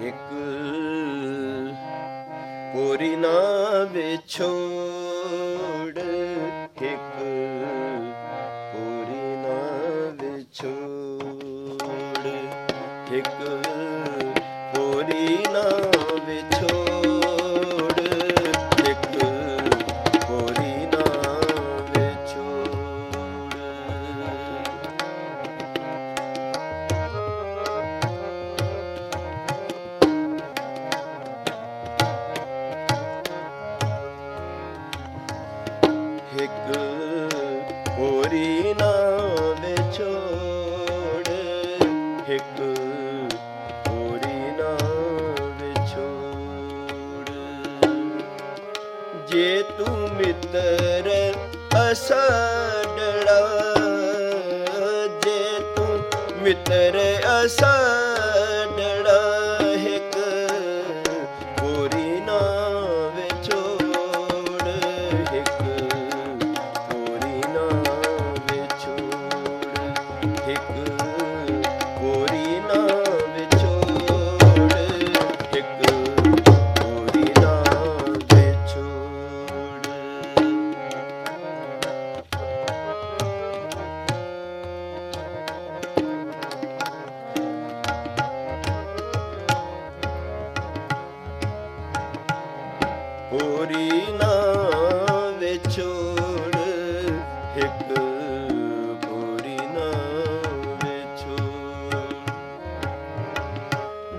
ਇੱਕ ਪੂਰੀ ਨਾ ਵਿਛੋੜ ਇੱਕ ਪੂਰੀ ਨਾ ਵਿਛੋੜ ਇੱਕ ਪੂਰੀ ਨਾ ਵਿਛੋੜ। ਤੂੰ ਮਿੱਤਰ ਅਸੜੜਾ ਜੇ ਤੂੰ ਮਿੱਤਰ ਅਸੜੜਾ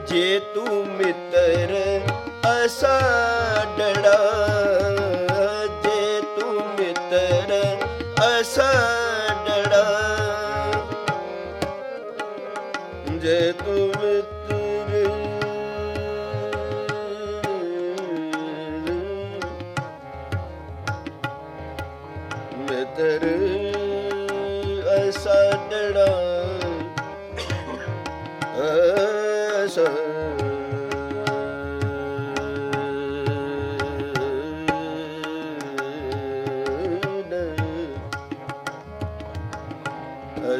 ਜੇ ਤੂੰ ਮਿੱਤਰ ਅਸਾਡੜਾ ਜੇ ਤੂੰ ਮਿੱਤਰ ਅਸਾਡੜਾ ਜੇ ਤੂੰ ਮਿੱਤਰ ਮਿੱਤਰ ਅਸਾਡੜਾ ਅਸ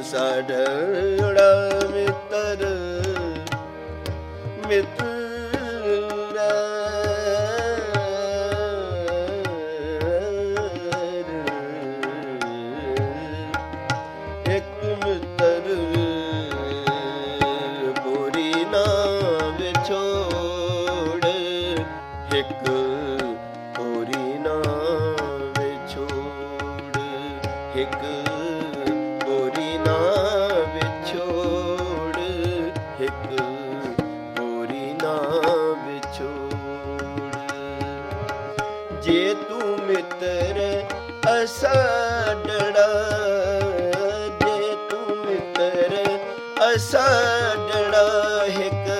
ਸਾਡੜਾ ਮਿੱਤਰ ਮਿੱਤਰ ਮਿੱਤਰ ਅਸਾਡੜਾ ਜੇ ਤੂੰ ਮਿੱਤਰ ਅਸਾਡੜਾ ਇੱਕ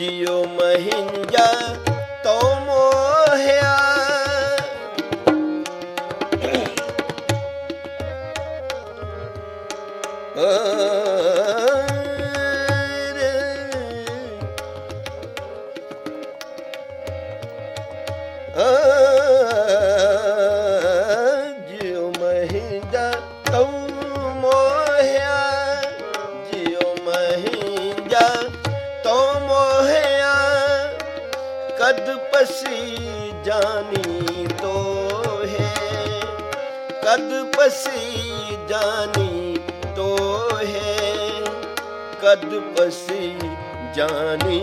ਜਿਉ ਮਹਿੰਜਾ ਤੋ ਮੋਹਿਆ ਕਦ ਪਸੀ ਜਾਨੀ ਤੋਹੇ ਕਦ ਪਸੀ ਜਾਨੀ ਤੋਹੇ ਕਦ ਪਸੀ ਜਾਨੀ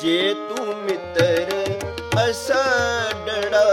ਜੇ ਤੂੰ ਮਿੱਤਰ ਅਸੜੜਾ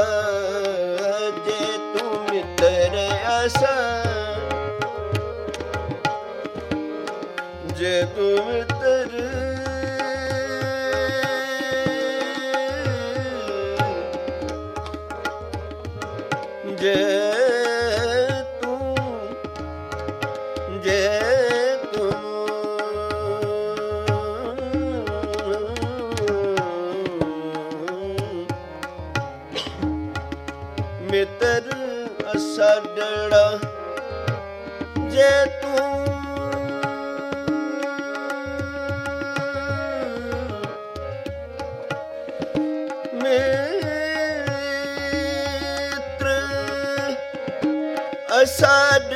ਅਸੜ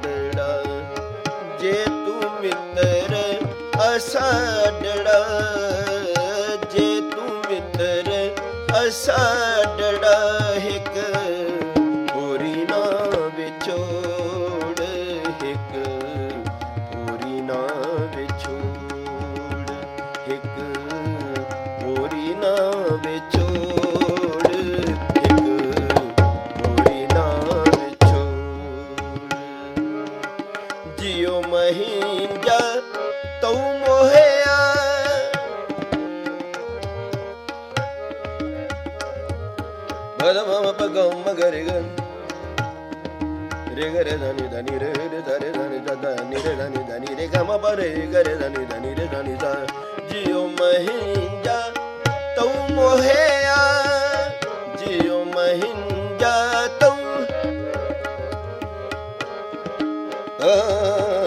ਅਸੜੜਾ ਜੇ ਤੂੰ ਮਿੱਤਰ ਅਸੜੜਾ ਜਿਉ ਮਹੀਂਜਾ ਤਉ ਮੋਹਿਆ ਬਦ ਪਗਮ ਮਗਰ ਰੇ ਗਰੇ ਧਨੀ ਧਨੀ ਰੇ ਰੇ ਧਰੇ ਧਨੀ ਦਦਾ ਨੀ ਰੇ ਧਨੀ ਧਨੀ ਰੇ ਗਮ ਪਰੇ ਗਰੇ ਧਨੀ ਧਨੀ ਰੇ ਧਨੀ ਸਾ ਜਿਉ ਮਹੀਂਜਾ ਤਉ ਮੋਹਿਆ ਜਿਉ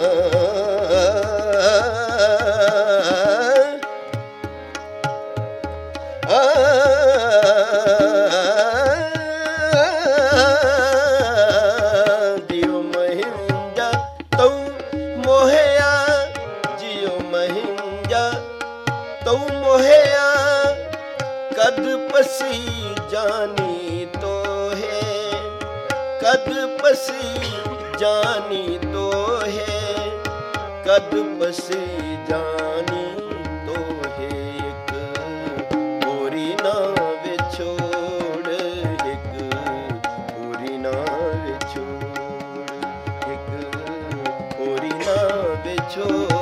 ਕਦ ਪਸੀ ਜਾਨੀ ਤੋਹੇ ਇੱਕ। ਪੂਰੀ ਨਾ ਵਿਛੋੜ ਇੱਕ। ਪੂਰੀ ਨਾ ਵਿਛੋੜ ਇੱਕ। ਪੂਰੀ ਨਾ ਵਿਛੋੜ